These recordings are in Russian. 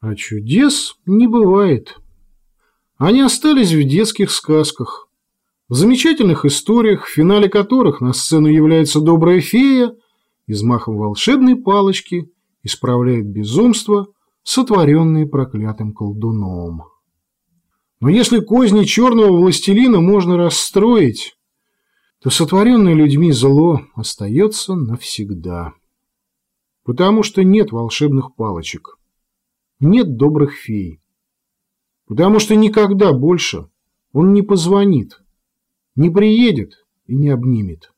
А чудес не бывает. Они остались в детских сказках, в замечательных историях, в финале которых на сцену является добрая фея и взмахом волшебной палочки исправляет безумство, сотворенные проклятым колдуном. Но если козни черного властелина можно расстроить, то сотворенное людьми зло остается навсегда. Потому что нет волшебных палочек нет добрых фей. Потому что никогда больше он не позвонит, не приедет и не обнимет.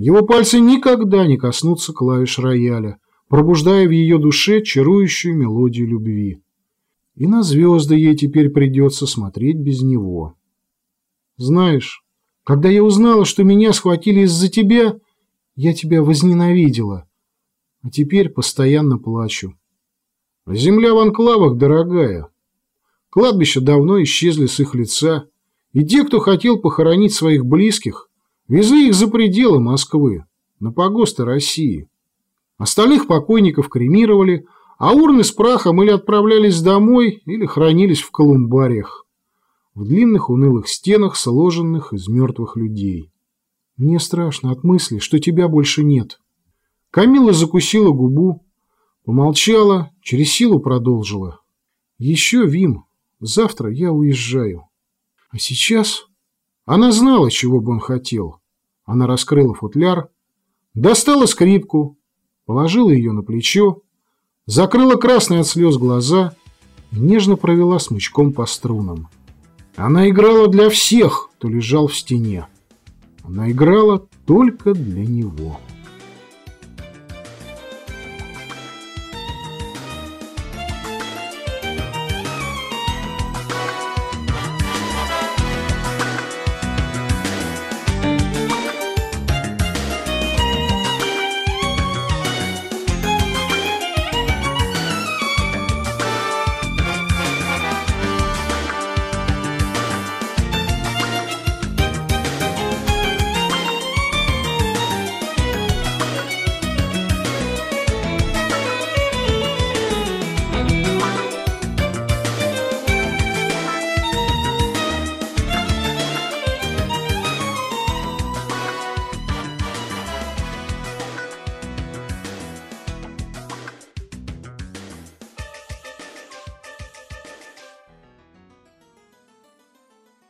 Его пальцы никогда не коснутся клавиш рояля, пробуждая в ее душе чарующую мелодию любви. И на звезды ей теперь придется смотреть без него. Знаешь, когда я узнала, что меня схватили из-за тебя, я тебя возненавидела, а теперь постоянно плачу. Земля в анклавах дорогая. Кладбища давно исчезли с их лица, и те, кто хотел похоронить своих близких, везли их за пределы Москвы, на погосты России. Остальных покойников кремировали, а урны с прахом или отправлялись домой, или хранились в колумбариях, в длинных унылых стенах, сложенных из мертвых людей. Мне страшно от мысли, что тебя больше нет. Камила закусила губу, Помолчала, через силу продолжила. «Еще, Вим, завтра я уезжаю. А сейчас...» Она знала, чего бы он хотел. Она раскрыла футляр, достала скрипку, положила ее на плечо, закрыла красные от слез глаза и нежно провела смычком по струнам. Она играла для всех, кто лежал в стене. Она играла только для него.